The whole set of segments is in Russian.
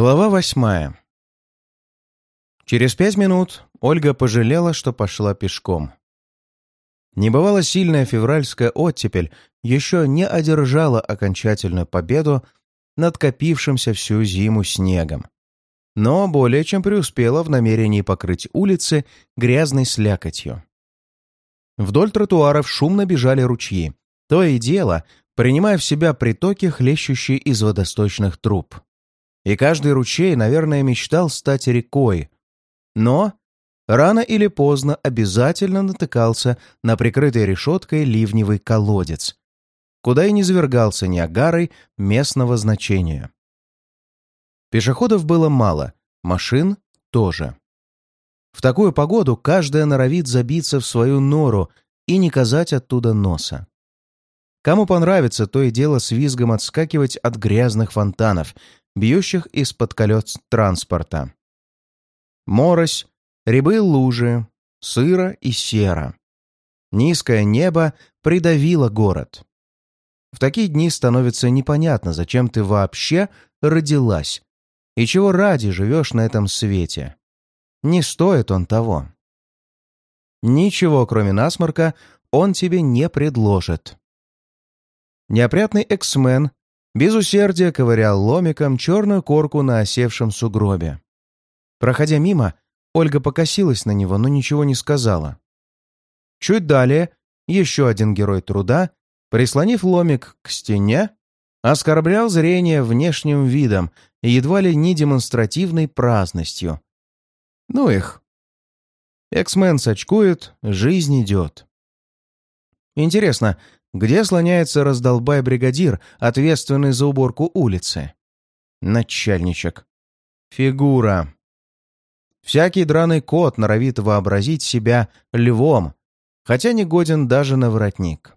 Глава восьмая. Через пять минут Ольга пожалела, что пошла пешком. Небывало сильная февральская оттепель еще не одержала окончательную победу над копившимся всю зиму снегом, но более чем преуспела в намерении покрыть улицы грязной слякотью. Вдоль тротуаров шумно бежали ручьи, то и дело, принимая в себя притоки, хлещущие из водосточных труб. И каждый ручей, наверное, мечтал стать рекой. Но рано или поздно обязательно натыкался на прикрытый решеткой ливневый колодец, куда и не завергался Ниагарой местного значения. Пешеходов было мало, машин тоже. В такую погоду каждая норовит забиться в свою нору и не казать оттуда носа. Кому понравится, то и дело с визгом отскакивать от грязных фонтанов, бьющих из-под колес транспорта. Морось, рябы лужи, сыро и серо. Низкое небо придавило город. В такие дни становится непонятно, зачем ты вообще родилась и чего ради живешь на этом свете. Не стоит он того. Ничего, кроме насморка, он тебе не предложит. Неопрятный эксмен без усердия ковырял ломиком черную корку на осевшем сугробе. Проходя мимо, Ольга покосилась на него, но ничего не сказала. Чуть далее еще один герой труда, прислонив ломик к стене, оскорблял зрение внешним видом и едва ли не демонстративной праздностью. Ну их. Эксмен сочкует, жизнь идет. Интересно, где слоняется раздолбай-бригадир, ответственный за уборку улицы? Начальничек. Фигура. Всякий драный кот норовит вообразить себя львом, хотя не годен даже на воротник.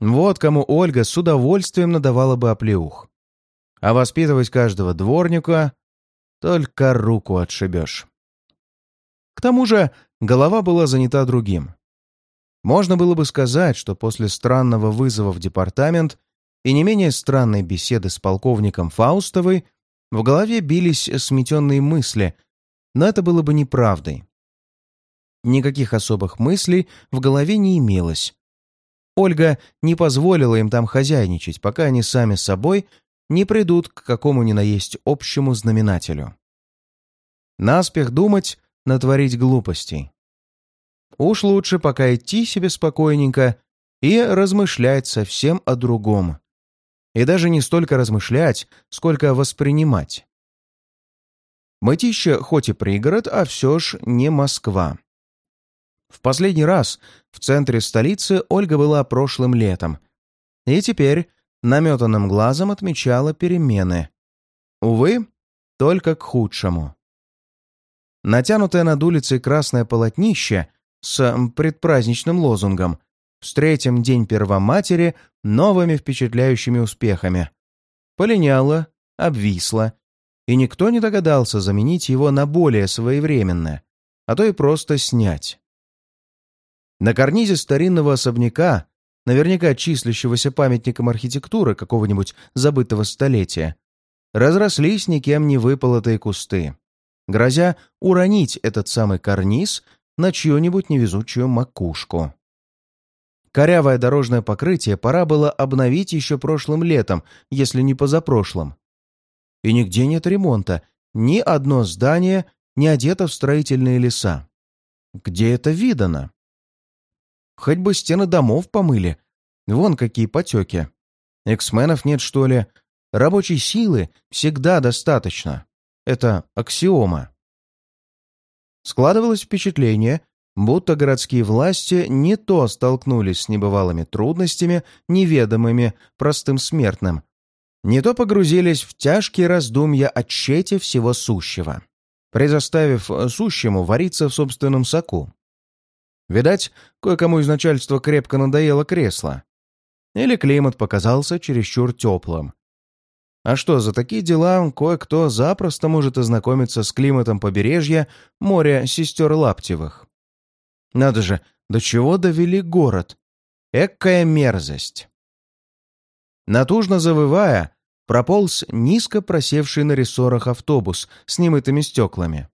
Вот кому Ольга с удовольствием надавала бы оплеух. А воспитывать каждого дворника только руку отшибешь. К тому же голова была занята другим. Можно было бы сказать, что после странного вызова в департамент и не менее странной беседы с полковником Фаустовой в голове бились сметенные мысли, но это было бы неправдой. Никаких особых мыслей в голове не имелось. Ольга не позволила им там хозяйничать, пока они сами с собой не придут к какому ни на есть общему знаменателю. Наспех думать, натворить глупостей. Уж лучше пока идти себе спокойненько и размышлять совсем о другом. И даже не столько размышлять, сколько воспринимать. Мытища хоть и пригород, а все ж не Москва. В последний раз в центре столицы Ольга была прошлым летом, и теперь наметанным глазом отмечала перемены. Увы, только к худшему. Натянутое над улицей красное полотнище с предпраздничным лозунгом «Встретим День Первоматери новыми впечатляющими успехами». Полиняло, обвисло, и никто не догадался заменить его на более своевременное, а то и просто снять. На карнизе старинного особняка, наверняка числящегося памятником архитектуры какого-нибудь забытого столетия, разрослись никем не выполотые кусты, грозя уронить этот самый карниз на чью-нибудь невезучую макушку. Корявое дорожное покрытие пора было обновить еще прошлым летом, если не позапрошлым. И нигде нет ремонта, ни одно здание не одето в строительные леса. Где это видано? Хоть бы стены домов помыли. Вон какие потеки. Эксменов нет, что ли? Рабочей силы всегда достаточно. Это аксиома. Складывалось впечатление, будто городские власти не то столкнулись с небывалыми трудностями, неведомыми простым смертным, не то погрузились в тяжкие раздумья о чете всего сущего, предоставив сущему вариться в собственном соку. Видать, кое-кому из начальства крепко надоело кресло. Или климат показался чересчур теплым, а что, за такие дела кое-кто запросто может ознакомиться с климатом побережья моря сестер Лаптевых. Надо же, до чего довели город. Экая мерзость. Натужно завывая, прополз низко просевший на рессорах автобус с немытыми стеклами.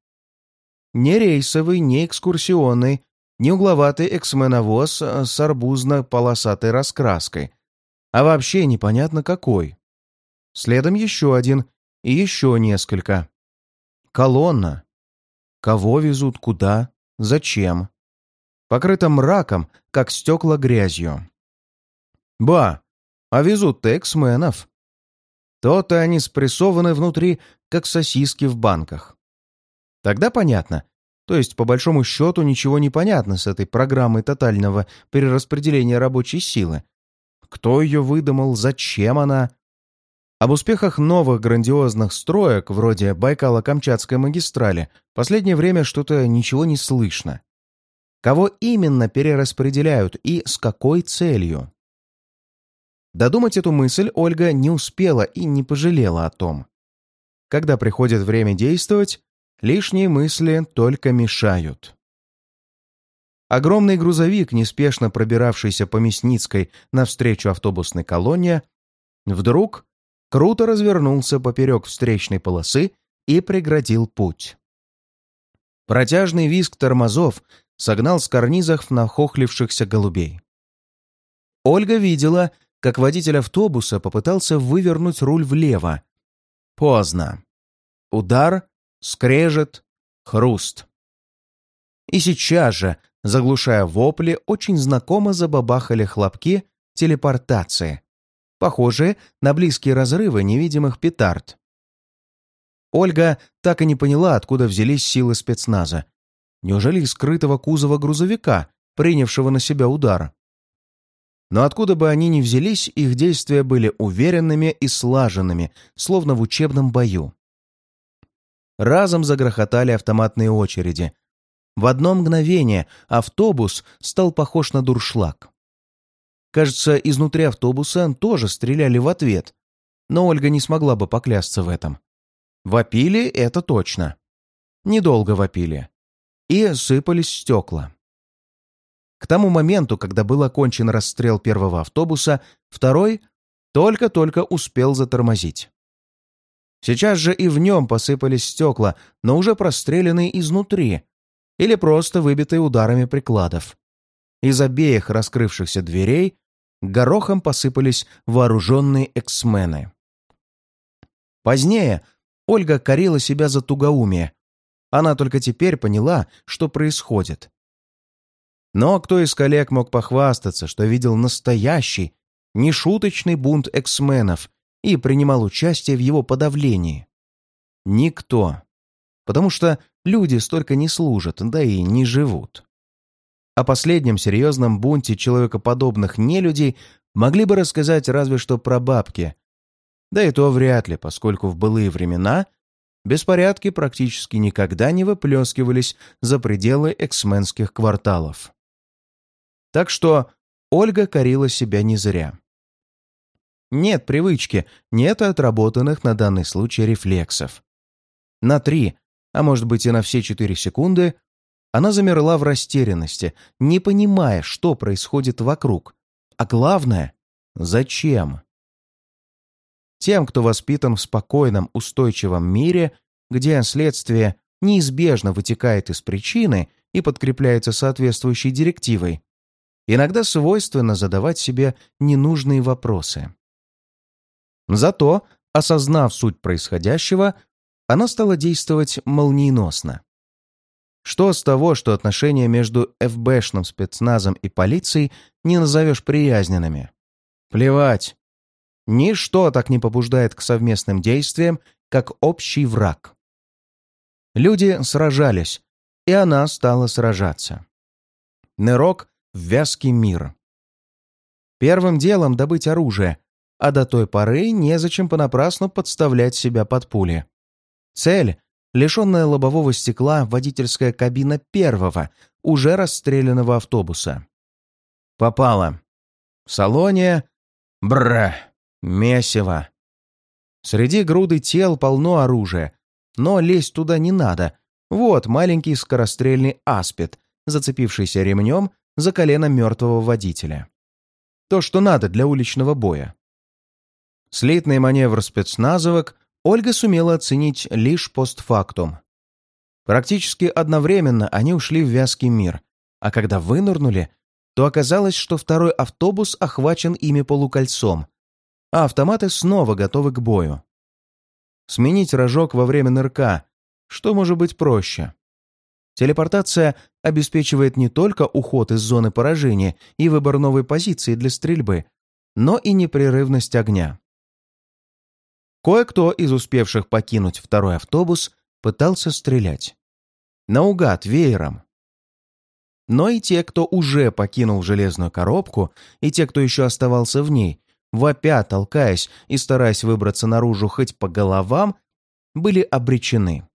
Не рейсовый, не экскурсионный, не угловатый эксменовоз с арбузно-полосатой раскраской, а вообще непонятно какой. Следом еще один и еще несколько. Колонна. Кого везут, куда, зачем? Покрыта мраком, как стекла грязью. Ба, а везут-то эксменов. То-то они спрессованы внутри, как сосиски в банках. Тогда понятно. То есть, по большому счету, ничего не понятно с этой программой тотального перераспределения рабочей силы. Кто ее выдумал, зачем она? Об успехах новых грандиозных строек, вроде Байкало-Камчатской магистрали, в последнее время что-то ничего не слышно. Кого именно перераспределяют и с какой целью? Додумать эту мысль Ольга не успела и не пожалела о том. Когда приходит время действовать, лишние мысли только мешают. Огромный грузовик, неспешно пробиравшийся по Мясницкой навстречу автобусной колонне, вдруг круто развернулся поперек встречной полосы и преградил путь. Протяжный визг тормозов согнал с карнизов нахохлившихся голубей. Ольга видела, как водитель автобуса попытался вывернуть руль влево. Поздно. Удар, скрежет, хруст. И сейчас же, заглушая вопли, очень знакомо забабахали хлопки телепортации, похожие на близкие разрывы невидимых петард. Ольга так и не поняла, откуда взялись силы спецназа. Неужели из скрытого кузова грузовика, принявшего на себя удар? Но откуда бы они ни взялись, их действия были уверенными и слаженными, словно в учебном бою. Разом загрохотали автоматные очереди. В одно мгновение автобус стал похож на дуршлаг. Кажется, изнутри автобуса тоже стреляли в ответ, но Ольга не смогла бы поклясться в этом. Вопили — это точно. Недолго вопили. И сыпались стекла. К тому моменту, когда был окончен расстрел первого автобуса, второй только-только успел затормозить. Сейчас же и в нем посыпались стекла, но уже простреленные изнутри или просто выбитые ударами прикладов. Из обеих раскрывшихся дверей горохом посыпались вооруженные эксмены. Позднее Ольга корила себя за тугоумие. Она только теперь поняла, что происходит. Но кто из коллег мог похвастаться, что видел настоящий, нешуточный бунт эксменов и принимал участие в его подавлении? Никто. Потому что люди столько не служат, да и не живут. О последнем серьезном бунте человекоподобных нелюдей могли бы рассказать разве что про бабки. Да и то вряд ли, поскольку в былые времена беспорядки практически никогда не выплескивались за пределы эксменских кварталов. Так что Ольга корила себя не зря. Нет привычки, нет отработанных на данный случай рефлексов. На три, а может быть и на все четыре секунды, она замерла в растерянности, не понимая, что происходит вокруг. А главное, зачем? Тем, кто воспитан в спокойном, устойчивом мире, где следствие неизбежно вытекает из причины и подкрепляется соответствующей директивой, иногда свойственно задавать себе ненужные вопросы. Зато, осознав суть происходящего, она стала действовать молниеносно. Что с того, что отношения между ФБшным спецназом и полицией не назовешь приязненными? Плевать. Ничто так не побуждает к совместным действиям, как общий враг. Люди сражались, и она стала сражаться. Нерок в вязкий мир. Первым делом добыть оружие, а до той поры незачем понапрасну подставлять себя под пули. Цель — лишенная лобового стекла водительская кабина первого, уже расстрелянного автобуса. Попало. В салоне... Бра! Месиво. Среди груды тел полно оружия, но лезть туда не надо. Вот маленький скорострельный аспид, зацепившийся ремнем за колено мертвого водителя. То, что надо для уличного боя. Слитный маневр спецназовок Ольга сумела оценить лишь постфактум. Практически одновременно они ушли в вязкий мир, а когда вынырнули, то оказалось, что второй автобус охвачен ими полукольцом, а автоматы снова готовы к бою. Сменить рожок во время нырка, что может быть проще? Телепортация обеспечивает не только уход из зоны поражения и выбор новой позиции для стрельбы, но и непрерывность огня. Кое-кто из успевших покинуть второй автобус пытался стрелять. Наугад, веером. Но и те, кто уже покинул железную коробку, и те, кто еще оставался в ней, вопя, толкаясь и стараясь выбраться наружу хоть по головам, были обречены.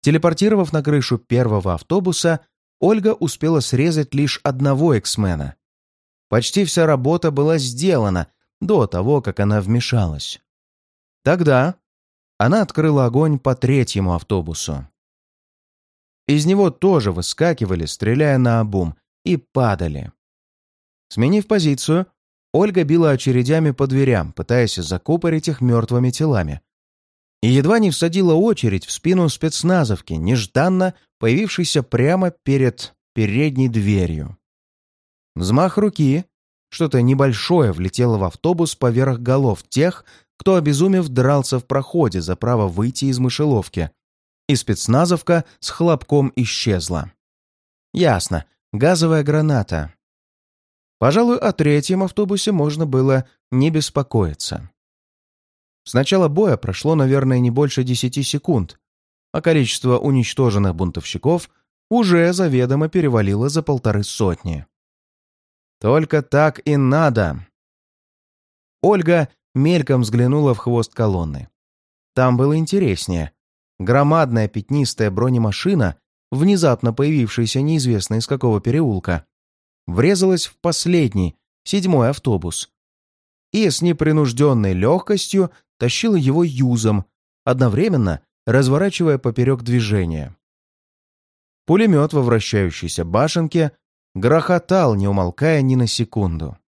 Телепортировав на крышу первого автобуса, Ольга успела срезать лишь одного эксмена. Почти вся работа была сделана до того, как она вмешалась. Тогда она открыла огонь по третьему автобусу. Из него тоже выскакивали, стреляя на обум, и падали. Сменив позицию, Ольга била очередями по дверям, пытаясь закупорить их мертвыми телами. И едва не всадила очередь в спину спецназовки, нежданно появившейся прямо перед передней дверью. Взмах руки, что-то небольшое влетело в автобус поверх голов тех, кто, обезумев, дрался в проходе за право выйти из мышеловки. И спецназовка с хлопком исчезла. Ясно, газовая граната. Пожалуй, о третьем автобусе можно было не беспокоиться. С начала боя прошло, наверное, не больше десяти секунд, а количество уничтоженных бунтовщиков уже заведомо перевалило за полторы сотни. Только так и надо. Ольга мельком взглянула в хвост колонны. Там было интереснее. Громадная пятнистая бронемашина, внезапно появившаяся неизвестно из какого переулка, врезалась в последний, седьмой автобус. И с непринужденной легкостью тащила его юзом, одновременно разворачивая поперек движения. Пулемет во вращающейся башенке грохотал, не умолкая ни на секунду.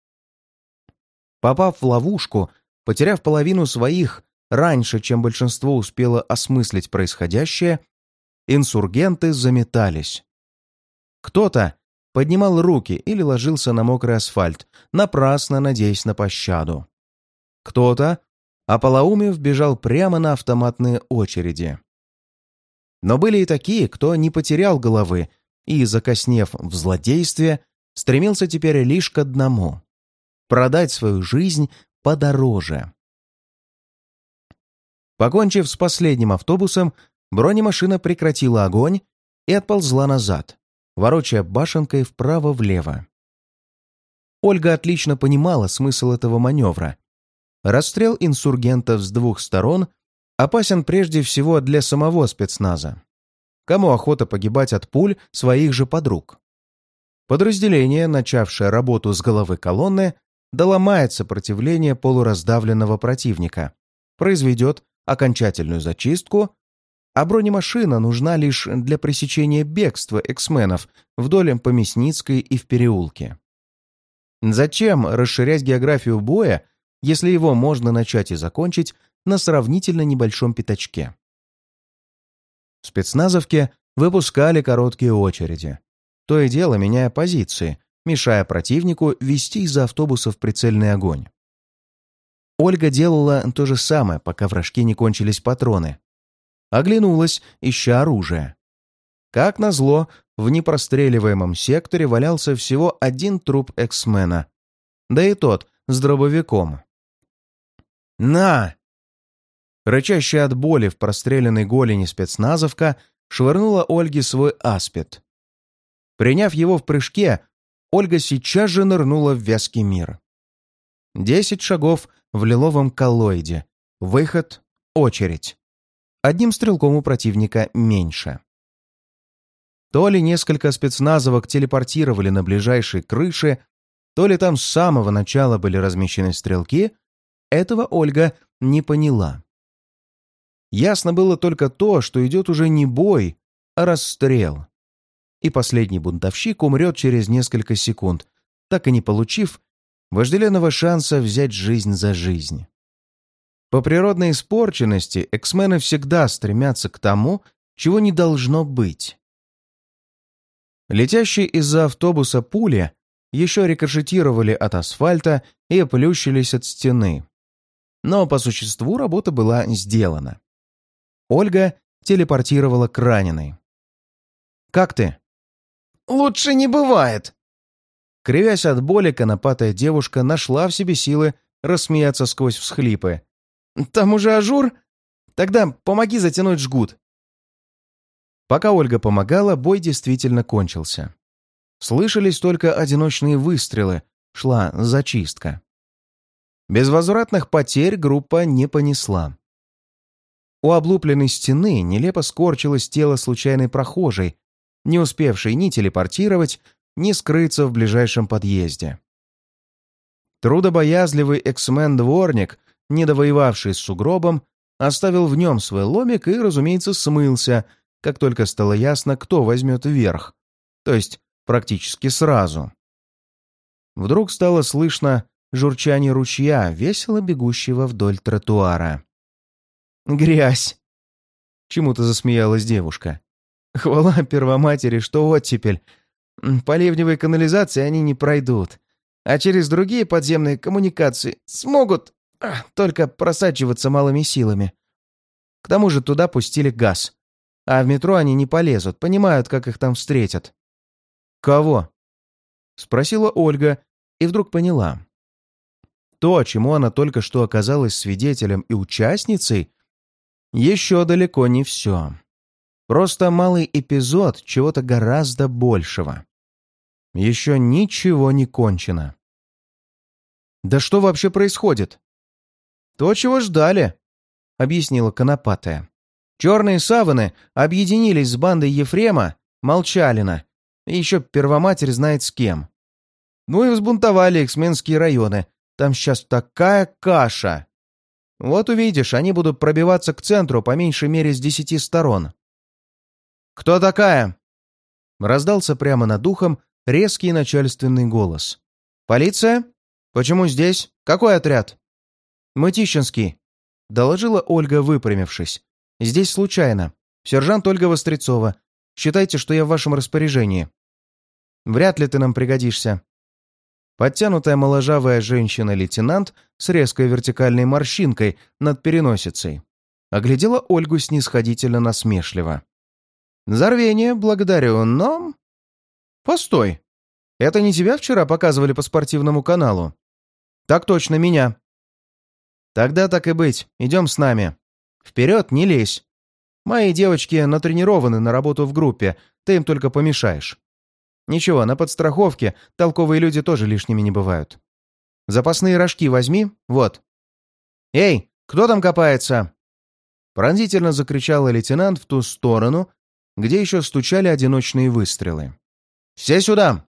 Попав в ловушку, Потеряв половину своих раньше, чем большинство успело осмыслить происходящее, инсургенты заметались. Кто-то поднимал руки или ложился на мокрый асфальт, напрасно надеясь на пощаду. Кто-то, ополоумев, бежал прямо на автоматные очереди. Но были и такие, кто не потерял головы и, закоснев в злодействе, стремился теперь лишь к одному — продать свою жизнь подороже. Покончив с последним автобусом, бронемашина прекратила огонь и отползла назад, ворочая башенкой вправо-влево. Ольга отлично понимала смысл этого маневра. Расстрел инсургентов с двух сторон опасен прежде всего для самого спецназа. Кому охота погибать от пуль своих же подруг? Подразделение, начавшее работу с головы колонны, доломает сопротивление полураздавленного противника, произведет окончательную зачистку, а бронемашина нужна лишь для пресечения бегства эксменов вдоль по и в переулке. Зачем расширять географию боя, если его можно начать и закончить на сравнительно небольшом пятачке? В спецназовке выпускали короткие очереди, то и дело меняя позиции, мешая противнику вести из автобусов прицельный огонь. Ольга делала то же самое, пока вражки не кончились патроны. Оглянулась, ища оружие. Как назло, в непростреливаемом секторе валялся всего один труп эксмена. Да и тот с дробовиком. «На!» Рычащая от боли в простреленной голени спецназовка швырнула Ольге свой аспид. Приняв его в прыжке, Ольга сейчас же нырнула в вязкий мир. Десять шагов в лиловом коллоиде. Выход — очередь. Одним стрелком у противника меньше. То ли несколько спецназовок телепортировали на ближайшей крыше, то ли там с самого начала были размещены стрелки, этого Ольга не поняла. Ясно было только то, что идет уже не бой, а расстрел и последний бунтовщик умрет через несколько секунд, так и не получив вожделенного шанса взять жизнь за жизнь. По природной испорченности эксмены всегда стремятся к тому, чего не должно быть. Летящие из-за автобуса пули еще рикошетировали от асфальта и плющились о стены. Но по существу работа была сделана. Ольга телепортировала к раненой. «Как ты?» «Лучше не бывает!» Кривясь от боли, конопатая девушка нашла в себе силы рассмеяться сквозь всхлипы. «Там уже ажур? Тогда помоги затянуть жгут!» Пока Ольга помогала, бой действительно кончился. Слышались только одиночные выстрелы, шла зачистка. Без возвратных потерь группа не понесла. У облупленной стены нелепо скорчилось тело случайной прохожей, не успевшей ни телепортировать, ни скрыться в ближайшем подъезде. Трудобоязливый эксмен-дворник, недовоевавший с сугробом, оставил в нем свой ломик и, разумеется, смылся, как только стало ясно, кто возьмет верх, то есть практически сразу. Вдруг стало слышно журчание ручья, весело бегущего вдоль тротуара. «Грязь!» — чему-то засмеялась девушка. «Хвала первоматери, что оттепель. По ливневой канализации они не пройдут, а через другие подземные коммуникации смогут только просачиваться малыми силами. К тому же туда пустили газ. А в метро они не полезут, понимают, как их там встретят. «Кого?» — спросила Ольга и вдруг поняла. То, чему она только что оказалась свидетелем и участницей, еще далеко не все. Просто малый эпизод чего-то гораздо большего. Еще ничего не кончено. «Да что вообще происходит?» «То, чего ждали», — объяснила Конопатая. Черные саваны объединились с бандой Ефрема, Молчалина, и еще Первоматерь знает с кем. Ну и взбунтовали эксменские районы. Там сейчас такая каша. Вот увидишь, они будут пробиваться к центру по меньшей мере с десяти сторон. «Кто такая?» Раздался прямо над духом резкий начальственный голос. «Полиция? Почему здесь? Какой отряд?» «Мытищинский», — доложила Ольга, выпрямившись. Здесь случайно. Сержант Ольга Вострецова. Считайте, что я в вашем распоряжении. Вряд ли ты нам пригодишься». Подтянутая моложавая женщина-лейтенант с резкой вертикальной морщинкой над переносицей оглядела Ольгу снисходительно насмешливо. «За рвение благодарю, но...» «Постой! Это не тебя вчера показывали по спортивному каналу?» «Так точно, меня». «Тогда так и быть, идем с нами. Вперед не лезь. Мои девочки натренированы на работу в группе, ты им только помешаешь. Ничего, на подстраховке толковые люди тоже лишними не бывают. Запасные рожки возьми, вот. Эй, кто там копается? Пронзительно закричал лейтенант в ту сторону, где еще стучали одиночные выстрелы. «Все сюда!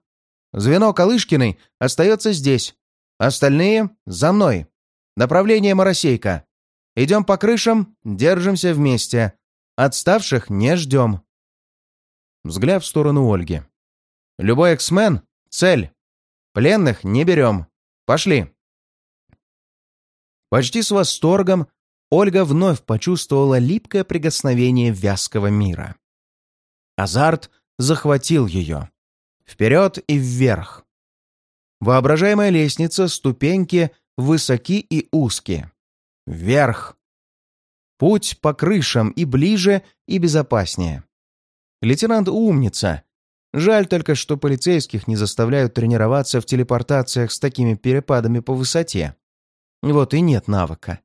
Звено Калышкиной остается здесь. Остальные — за мной. Направление Моросейка. Идем по крышам, держимся вместе. Отставших не ждем. Взгляд в сторону Ольги. Любой эксмен — цель. Пленных не берем. Пошли. Почти с восторгом Ольга вновь почувствовала липкое прикосновение вязкого мира. Азарт захватил ее. Вперед и вверх. Воображаемая лестница, ступеньки высоки и узкие. Вверх. Путь по крышам и ближе, и безопаснее. Лейтенант умница. Жаль только, что полицейских не заставляют тренироваться в телепортациях с такими перепадами по высоте. Вот и нет навыка.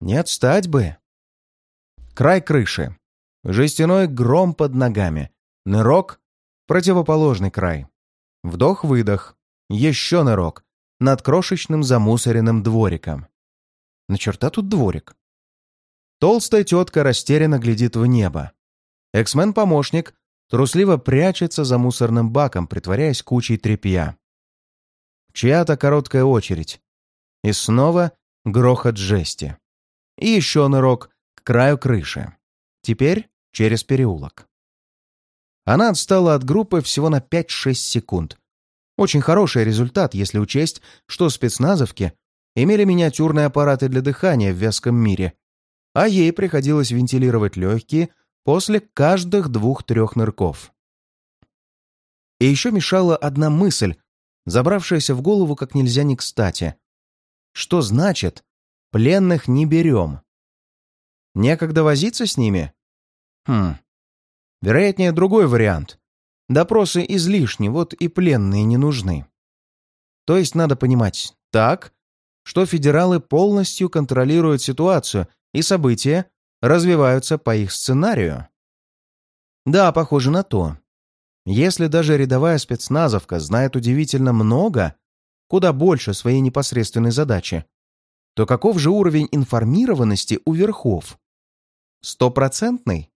Не отстать бы. Край крыши. Жестяной гром под ногами. Нырок — противоположный край. Вдох-выдох. Еще нырок. Над крошечным замусоренным двориком. На черта тут дворик. Толстая тетка растерянно глядит в небо. Эксмен-помощник трусливо прячется за мусорным баком, притворяясь кучей тряпья. Чья-то короткая очередь. И снова грохот жести. И еще нырок к краю крыши. Теперь через переулок. Она отстала от группы всего на 5-6 секунд. Очень хороший результат, если учесть, что спецназовки имели миниатюрные аппараты для дыхания в вязком мире, а ей приходилось вентилировать легкие после каждых двух-трех нырков. И еще мешала одна мысль, забравшаяся в голову как нельзя не кстати. Что значит «пленных не берем»? Некогда возиться с ними? Хм. Вероятнее, другой вариант. Допросы излишни, вот и пленные не нужны. То есть надо понимать так, что федералы полностью контролируют ситуацию, и события развиваются по их сценарию. Да, похоже на то. Если даже рядовая спецназовка знает удивительно много, куда больше своей непосредственной задачи, то каков же уровень информированности у верхов? Стопроцентный?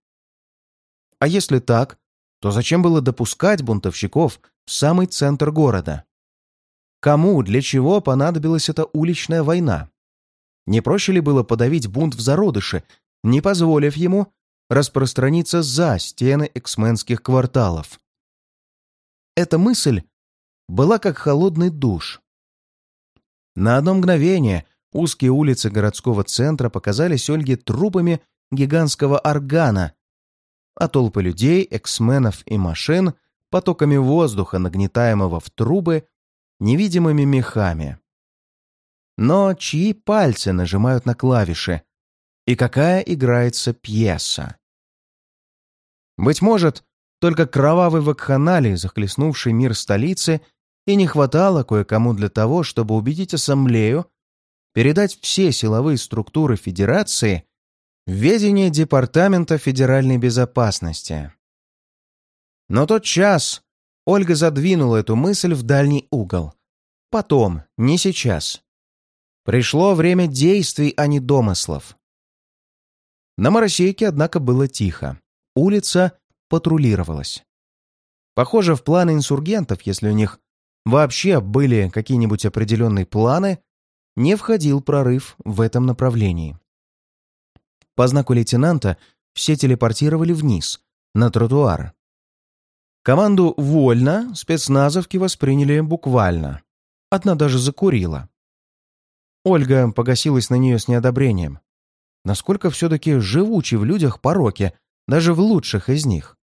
А если так, то зачем было допускать бунтовщиков в самый центр города? Кому, для чего понадобилась эта уличная война? Не проще ли было подавить бунт в зародыше, не позволив ему распространиться за стены эксменских кварталов? Эта мысль была как холодный душ. На одно мгновение узкие улицы городского центра показались Ольге трубами гигантского органа, а толпы людей, эксменов и машин потоками воздуха, нагнетаемого в трубы, невидимыми мехами. Но чьи пальцы нажимают на клавиши? И какая играется пьеса? Быть может, только кровавый вакханалий, захлестнувший мир столицы, и не хватало кое-кому для того, чтобы убедить ассамблею передать все силовые структуры Федерации Ведение Департамента федеральной безопасности. Но тот час Ольга задвинула эту мысль в дальний угол. Потом, не сейчас. Пришло время действий, а не домыслов. На Моросейке, однако, было тихо. Улица патрулировалась. Похоже, в планы инсургентов, если у них вообще были какие-нибудь определенные планы, не входил прорыв в этом направлении. По знаку лейтенанта все телепортировали вниз, на тротуар. Команду «Вольно» спецназовки восприняли буквально. Одна даже закурила. Ольга погасилась на нее с неодобрением. Насколько все-таки живучи в людях пороки, даже в лучших из них.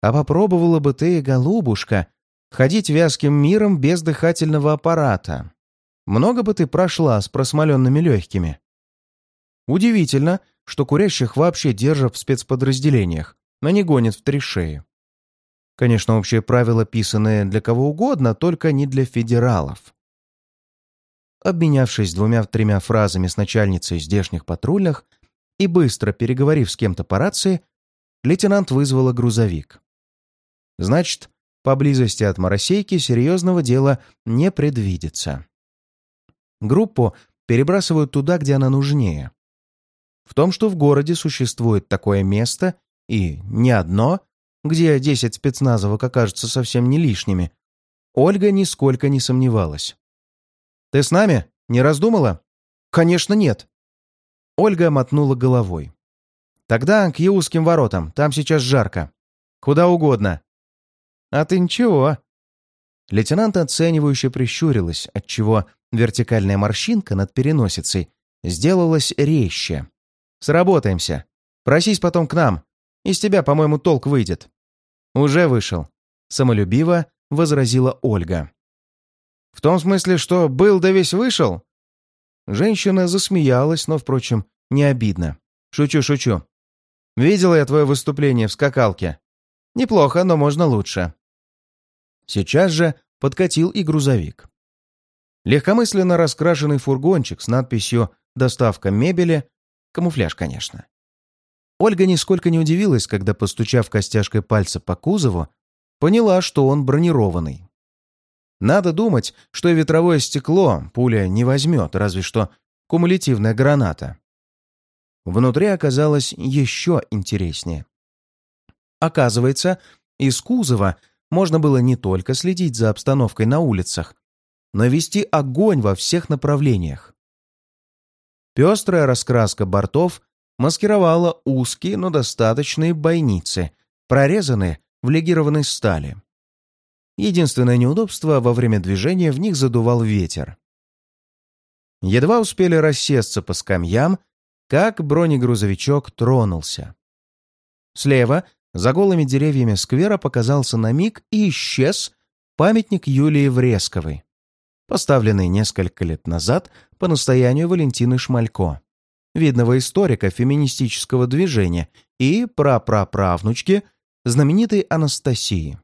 А попробовала бы ты, голубушка, ходить вязким миром без дыхательного аппарата. Много бы ты прошла с просмоленными легкими. Удивительно, что курящих вообще держат в спецподразделениях, но не гонят в три шеи. Конечно, общее правило, писанное для кого угодно, только не для федералов. Обменявшись двумя-тремя фразами с начальницей здешних патрульных и быстро переговорив с кем-то по рации, лейтенант вызвала грузовик. Значит, поблизости от Моросейки серьезного дела не предвидится. Группу перебрасывают туда, где она нужнее. В том, что в городе существует такое место, и не одно, где десять спецназовок окажутся совсем не лишними, Ольга нисколько не сомневалась. «Ты с нами? Не раздумала?» «Конечно, нет». Ольга мотнула головой. «Тогда к Яузским воротам, там сейчас жарко. Куда угодно». «А ты ничего». Лейтенант оценивающе прищурилась, отчего вертикальная морщинка над переносицей сделалась резче. Сработаемся. Просись потом к нам. Из тебя, по-моему, толк выйдет». «Уже вышел», — самолюбиво возразила Ольга. «В том смысле, что был да весь вышел?» Женщина засмеялась, но, впрочем, не обидно. «Шучу, шучу. Видела я твое выступление в скакалке. Неплохо, но можно лучше». Сейчас же подкатил и грузовик. Легкомысленно раскрашенный фургончик с надписью «Доставка мебели» Камуфляж, конечно. Ольга нисколько не удивилась, когда, постучав костяшкой пальца по кузову, поняла, что он бронированный. Надо думать, что и ветровое стекло пуля не возьмет, разве что кумулятивная граната. Внутри оказалось еще интереснее. Оказывается, из кузова можно было не только следить за обстановкой на улицах, но вести огонь во всех направлениях. Пестрая раскраска бортов маскировала узкие, но достаточные бойницы, прорезанные в легированной стали. Единственное неудобство — во время движения в них задувал ветер. Едва успели рассесться по скамьям, как бронегрузовичок тронулся. Слева, за голыми деревьями сквера, показался на миг и исчез памятник Юлии Вресковой, поставленный несколько лет назад по настоянию Валентины Шмалько, видного историка феминистического движения и прапраправнучки знаменитой Анастасии.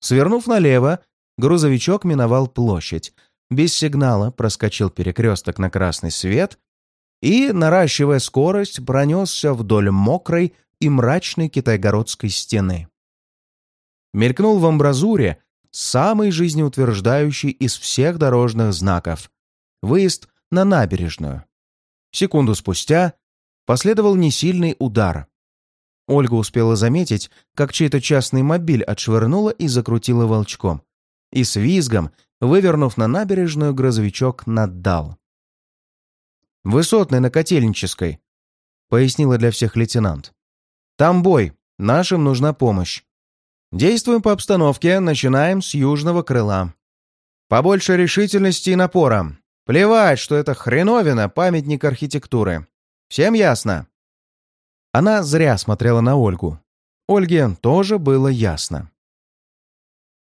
Свернув налево, грузовичок миновал площадь, без сигнала проскочил перекресток на красный свет и, наращивая скорость, пронесся вдоль мокрой и мрачной китайгородской стены. Мелькнул в амбразуре самый жизнеутверждающий из всех дорожных знаков — выезд на набережную. Секунду спустя последовал несильный удар. Ольга успела заметить, как чей-то частный мобиль отшвырнула и закрутила волчком. И с визгом, вывернув на набережную, грузовичок наддал. «Высотный на Котельнической», — пояснила для всех лейтенант. «Там бой, нашим нужна помощь. Действуем по обстановке, начинаем с южного крыла. Побольше решительности и напора. Плевать, что это хреновина, памятник архитектуры. Всем ясно?» Она зря смотрела на Ольгу. Ольге тоже было ясно.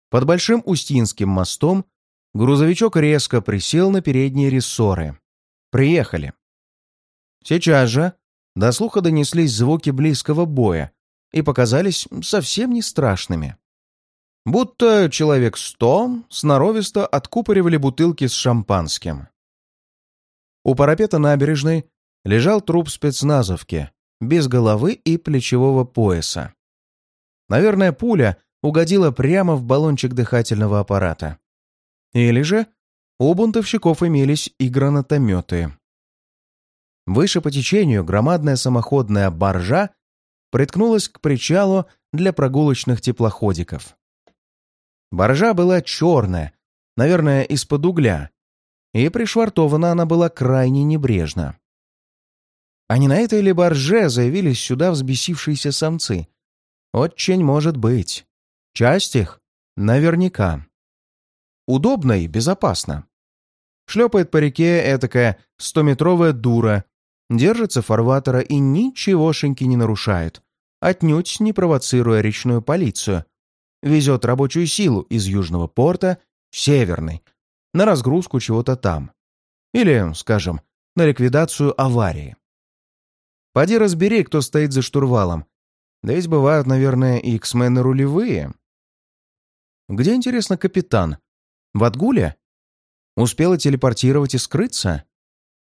Под Большим Устинским мостом грузовичок резко присел на передние рессоры. Приехали. Сейчас же до слуха донеслись звуки близкого боя и показались совсем не страшными. Будто человек сто сноровисто откупоривали бутылки с шампанским. У парапета набережной лежал труп спецназовки, без головы и плечевого пояса. Наверное, пуля угодила прямо в баллончик дыхательного аппарата. Или же у бунтовщиков имелись и гранатометы. Выше по течению громадная самоходная баржа приткнулась к причалу для прогулочных теплоходиков. Баржа была черная, наверное, из-под угля, и пришвартована она была крайне небрежно. А не на этой ли барже заявились сюда взбесившиеся самцы? Очень может быть. Часть их наверняка. Удобно и безопасно. Шлепает по реке этакая стометровая дура, держится фарватера и ничегошеньки не нарушает, отнюдь не провоцируя речную полицию. Везет рабочую силу из южного порта в северный, на разгрузку чего-то там. Или, скажем, на ликвидацию аварии. Поди разбери, кто стоит за штурвалом. Да ведь бывают, наверное, и иксмены рулевые. Где, интересно, капитан? В Отгуле? Успела телепортировать и скрыться?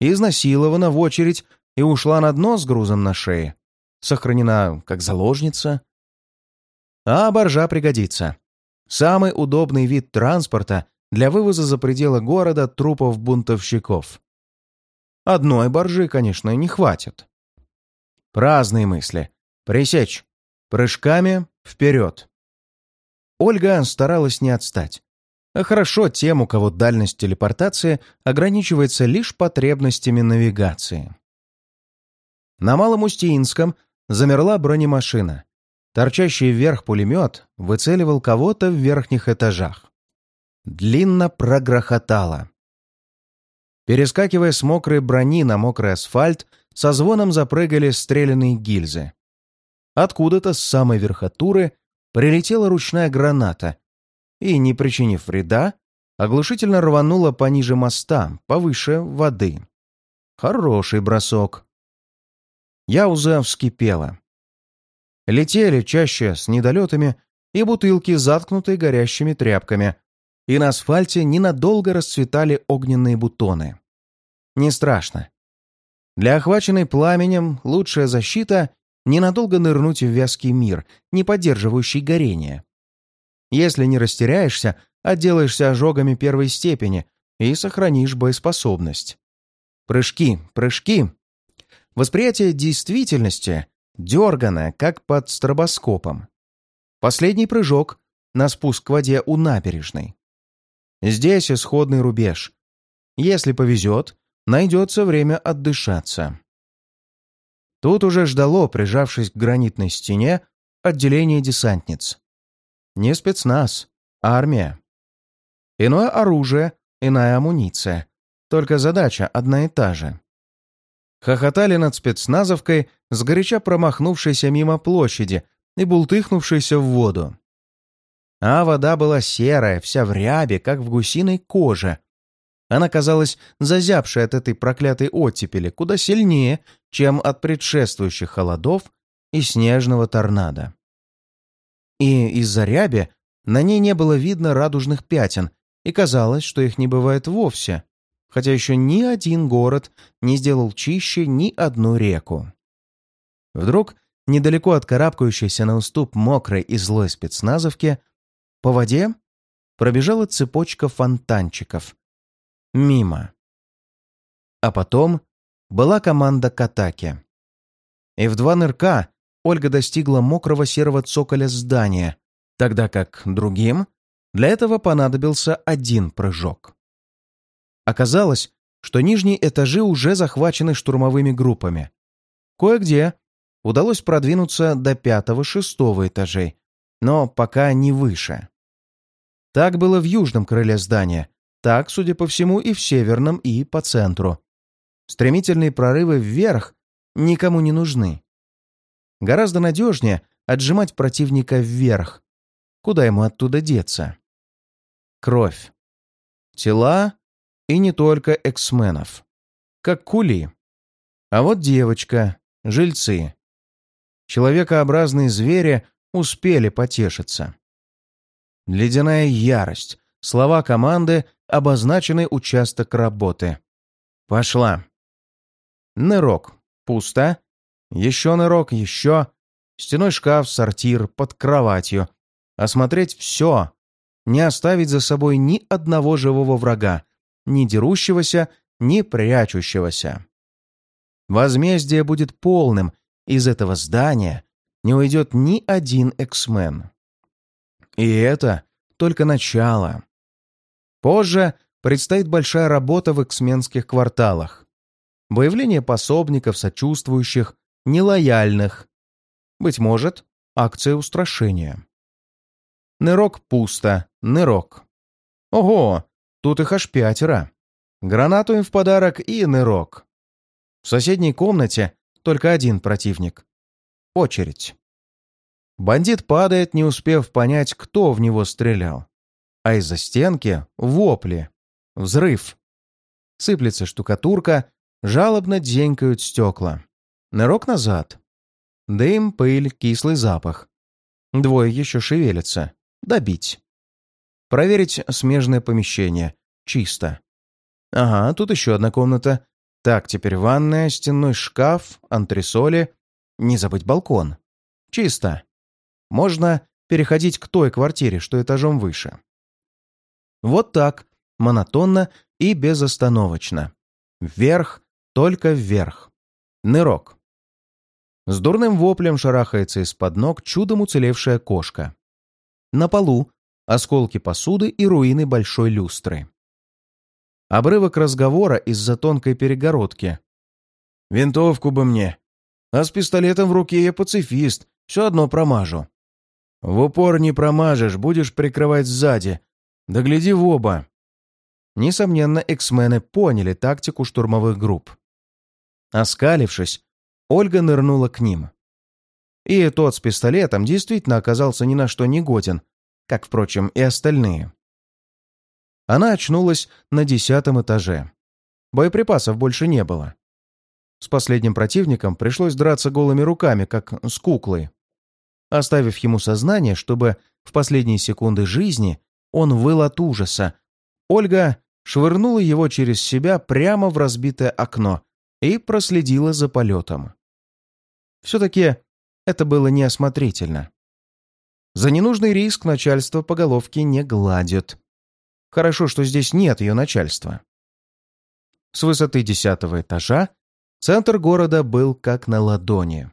Изнасилована в очередь и ушла на дно с грузом на шее. Сохранена как заложница. А боржа пригодится. Самый удобный вид транспорта для вывоза за пределы города трупов бунтовщиков. Одной боржи, конечно, не хватит. Праздные мысли. Пресечь. Прыжками вперед. Ольга старалась не отстать. А хорошо тем, у кого дальность телепортации ограничивается лишь потребностями навигации. На Малом Устиинском замерла бронемашина. Торчащий вверх пулемет выцеливал кого-то в верхних этажах. Длинно прогрохотало. Перескакивая с мокрой брони на мокрый асфальт, со звоном запрыгали стрелянные гильзы. Откуда-то с самой верхотуры прилетела ручная граната и, не причинив вреда, оглушительно рванула пониже моста, повыше воды. Хороший бросок. Яуза вскипела. Летели чаще с недолетами и бутылки, заткнутые горящими тряпками, и на асфальте ненадолго расцветали огненные бутоны. Не страшно. Для охваченной пламенем лучшая защита — ненадолго нырнуть в вязкий мир, не поддерживающий горение. Если не растеряешься, отделаешься ожогами первой степени и сохранишь боеспособность. Прыжки, прыжки. Восприятие действительности дерганое, как под стробоскопом. Последний прыжок на спуск к воде у набережной. Здесь исходный рубеж. Если повезет, найдется время отдышаться. Тут уже ждало, прижавшись к гранитной стене, отделение десантниц. Не спецназ, армия. Иное оружие, иная амуниция. Только задача одна и та же. Хохотали над спецназовкой, сгоряча промахнувшейся мимо площади и бултыхнувшейся в воду. А вода была серая, вся в рябе, как в гусиной коже. Она казалась зазябшей от этой проклятой оттепели куда сильнее, чем от предшествующих холодов и снежного торнадо. И из-за ряби на ней не было видно радужных пятен, и казалось, что их не бывает вовсе, хотя еще ни один город не сделал чище ни одну реку. Вдруг, недалеко от карабкающейся на уступ мокрой и злой спецназовки, по воде пробежала цепочка фонтанчиков. Мимо. А потом была команда к атаке. И в два нырка Ольга достигла мокрого серого цоколя здания, тогда как другим для этого понадобился один прыжок. Оказалось, что нижние этажи уже захвачены штурмовыми группами. Кое-где удалось продвинуться до пятого-шестого этажей, но пока не выше. Так было в южном крыле здания, так, судя по всему, и в северном, и по центру. Стремительные прорывы вверх никому не нужны. Гораздо надежнее отжимать противника вверх. Куда ему оттуда деться? Кровь. Тела и не только эксменов. Как кули. А вот девочка, жильцы. Человекообразные звери успели потешиться. Ледяная ярость. Слова команды, обозначенный участок работы. Пошла. Нырок. Пусто. Еще нырок, еще. Стеной шкаф, сортир, под кроватью. Осмотреть все. Не оставить за собой ни одного живого врага, ни дерущегося, ни прячущегося. Возмездие будет полным. Из этого здания не уйдет ни один эксмен. И это только начало. Позже предстоит большая работа в эксменских кварталах. Выявление пособников, сочувствующих, нелояльных. Быть может, акция устрашения. Нырок пусто, нырок. Ого, тут их аж пятеро. Гранату им в подарок и нырок. В соседней комнате только один противник. Очередь. Бандит падает, не успев понять, кто в него стрелял. А из-за стенки — вопли. Взрыв. Сыплется штукатурка, жалобно дзенькают стекла. Нырок назад. Дым, пыль, кислый запах. Двое еще шевелятся. Добить. Проверить смежное помещение. Чисто. Ага, тут еще одна комната. Так, теперь ванная, стенной шкаф, антресоли. Не забыть балкон. Чисто. Можно переходить к той квартире, что этажом выше. Вот так, монотонно и безостановочно. Вверх, только вверх. Нырок. С дурным воплем шарахается из-под ног чудом уцелевшая кошка. На полу осколки посуды и руины большой люстры. Обрывок разговора из-за тонкой перегородки. «Винтовку бы мне. А с пистолетом в руке я пацифист, все одно промажу». «В упор не промажешь, будешь прикрывать сзади. Да гляди в оба». Несомненно, эксмены поняли тактику штурмовых групп. Оскалившись, Ольга нырнула к ним. И тот с пистолетом действительно оказался ни на что не годен, как, впрочем, и остальные. Она очнулась на десятом этаже. Боеприпасов больше не было. С последним противником пришлось драться голыми руками, как с куклой. Оставив ему сознание, чтобы в последние секунды жизни он выл от ужаса, Ольга швырнула его через себя прямо в разбитое окно и проследила за полетом. Все-таки это было неосмотрительно. За ненужный риск начальство по головке не гладит. Хорошо, что здесь нет ее начальства. С высоты десятого этажа центр города был как на ладони.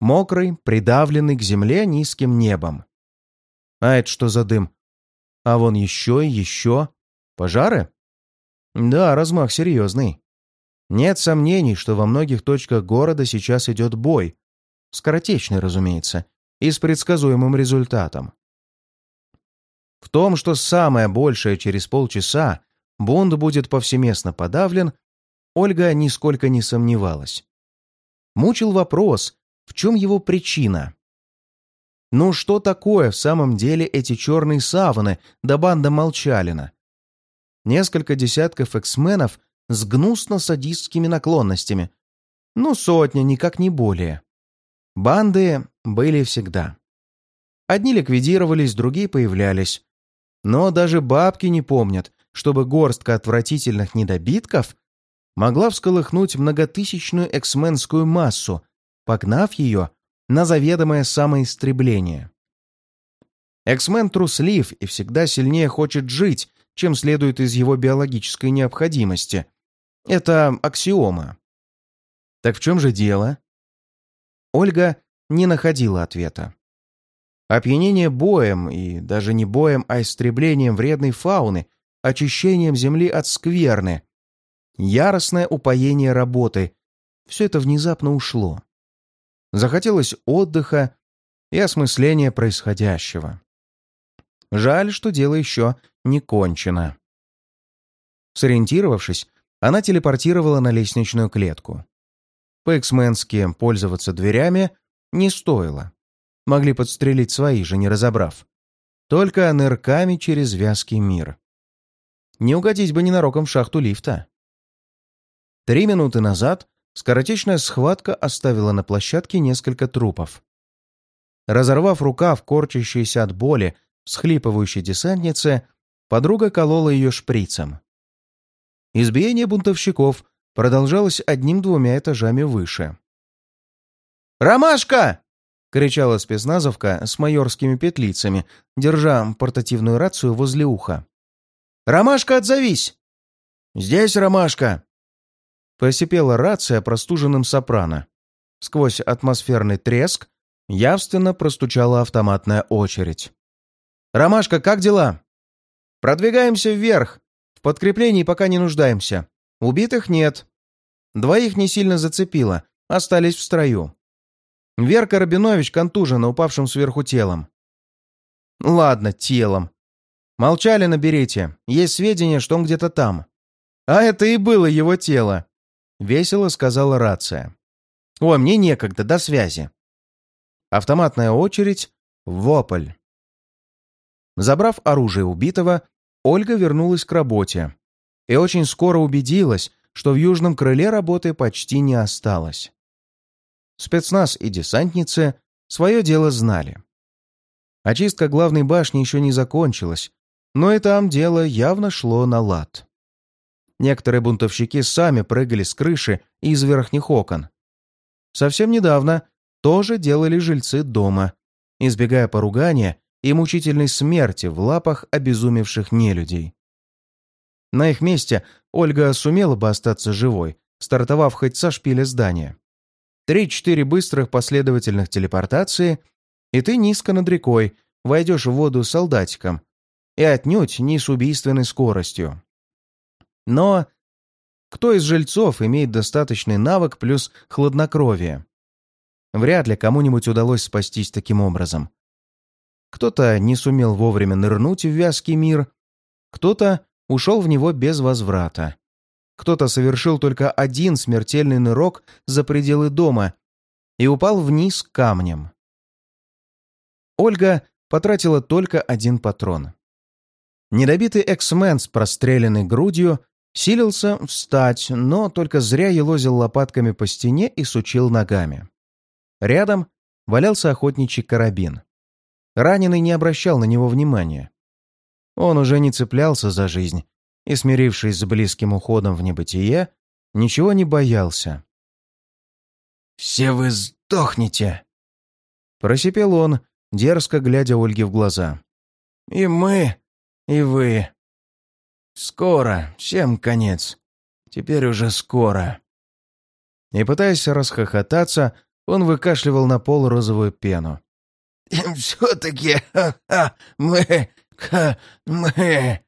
Мокрый, придавленный к земле низким небом. А это что за дым? А вон еще и еще. Пожары? Да, размах серьезный. Нет сомнений, что во многих точках города сейчас идет бой. Скоротечный, разумеется, и с предсказуемым результатом. В том, что самое большее через полчаса бунт будет повсеместно подавлен, Ольга нисколько не сомневалась. Мучил вопрос, в чем его причина. Ну что такое в самом деле эти черные саваны да банда Молчалина? Несколько десятков эксменов с гнусно-садистскими наклонностями. Ну, сотня, никак не более. Банды были всегда. Одни ликвидировались, другие появлялись. Но даже бабки не помнят, чтобы горстка отвратительных недобитков могла всколыхнуть многотысячную эксменскую массу, погнав ее на заведомое самоистребление. Эксмен труслив и всегда сильнее хочет жить, чем следует из его биологической необходимости. Это аксиома. Так в чем же дело? Ольга не находила ответа. Опьянение боем, и даже не боем, а истреблением вредной фауны, очищением земли от скверны, яростное упоение работы — все это внезапно ушло. Захотелось отдыха и осмысления происходящего. Жаль, что дело еще не кончено. Сориентировавшись, она телепортировала на лестничную клетку. По-эксменски пользоваться дверями не стоило. Могли подстрелить свои же, не разобрав. Только нырками через вязкий мир. Не угодить бы ненароком в шахту лифта. Три минуты назад скоротечная схватка оставила на площадке несколько трупов. Разорвав рукав, корчащейся от боли, схлипывающей десантнице, подруга колола ее шприцем. Избиение бунтовщиков продолжалось одним-двумя этажами выше. «Ромашка!» — кричала спецназовка с майорскими петлицами, держа портативную рацию возле уха. «Ромашка, отзовись!» «Здесь Ромашка!» Посипела рация простуженным сопрано. Сквозь атмосферный треск явственно простучала автоматная очередь. «Ромашка, как дела?» «Продвигаемся вверх. В подкреплении пока не нуждаемся. Убитых нет. Двоих не сильно зацепило, остались в строю. Верка Рабинович контужена упавшим сверху телом. Ладно, телом. Молчали наберите. Есть сведения, что он где-то там. А это и было его тело. Весело сказала рация. Ой, мне некогда, до связи. Автоматная очередь. Вопль. Забрав оружие убитого, Ольга вернулась к работе и очень скоро убедилась, что в южном крыле работы почти не осталось. Спецназ и десантницы свое дело знали. Очистка главной башни еще не закончилась, но и там дело явно шло на лад. Некоторые бунтовщики сами прыгали с крыши и из верхних окон. Совсем недавно тоже делали жильцы дома, избегая поругания и мучительной смерти в лапах обезумевших нелюдей. На их месте Ольга сумела бы остаться живой, стартовав хоть со шпиля здания. Три-четыре быстрых последовательных телепортации, и ты низко над рекой войдешь в воду солдатиком, и отнюдь не с убийственной скоростью. Но кто из жильцов имеет достаточный навык плюс хладнокровие? Вряд ли кому-нибудь удалось спастись таким образом. Кто-то не сумел вовремя нырнуть в вязкий мир, кто-то ушел в него без возврата. Кто-то совершил только один смертельный нырок за пределы дома и упал вниз камнем. Ольга потратила только один патрон. Недобитый эксмен с простреленной грудью силился встать, но только зря елозил лопатками по стене и сучил ногами. Рядом валялся охотничий карабин. Раненый не обращал на него внимания. Он уже не цеплялся за жизнь и, смирившись с близким уходом в небытие, ничего не боялся. «Все вы сдохнете!» Просипел он, дерзко глядя Ольге в глаза. «И мы, и вы. Скоро, всем конец. Теперь уже скоро». И, пытаясь расхохотаться, он выкашливал на пол розовую пену. «Все-таки мы мы...»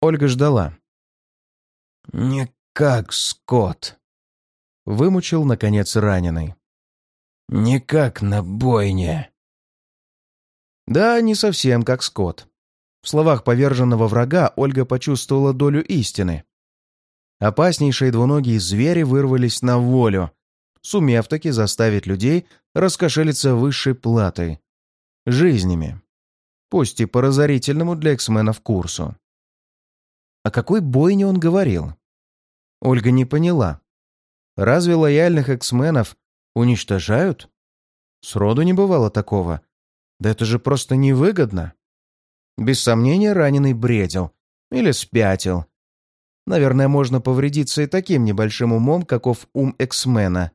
Ольга ждала. «Не как Скотт», — вымучил, наконец, раненый. «Не как на бойне». Да, не совсем как Скотт. В словах поверженного врага Ольга почувствовала долю истины. Опаснейшие двуногие звери вырвались на волю, сумев таки заставить людей раскошелиться высшей платой — жизнями, пусть и по разорительному для эксменов курсу. О какой бойне он говорил? Ольга не поняла. Разве лояльных эксменов уничтожают? Сроду не бывало такого. Да это же просто невыгодно. Без сомнения, раненый бредил или спятил. Наверное, можно повредиться и таким небольшим умом, каков ум эксмена.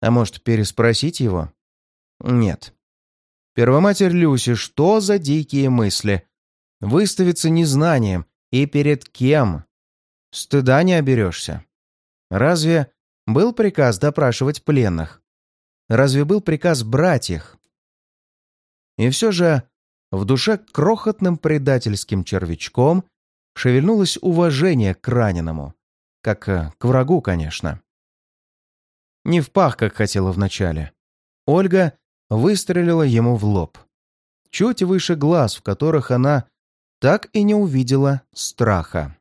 А может, переспросить его? Нет. Первоматерь Люси, что за дикие мысли? Выставиться незнанием и перед кем? Стыда не оберешься. Разве был приказ допрашивать пленных? Разве был приказ брать их? И все же в душе крохотным предательским червячком шевельнулось уважение к раненому. Как э, к врагу, конечно. Не в пах, как хотела вначале. Ольга выстрелила ему в лоб. Чуть выше глаз, в которых она так и не увидела страха.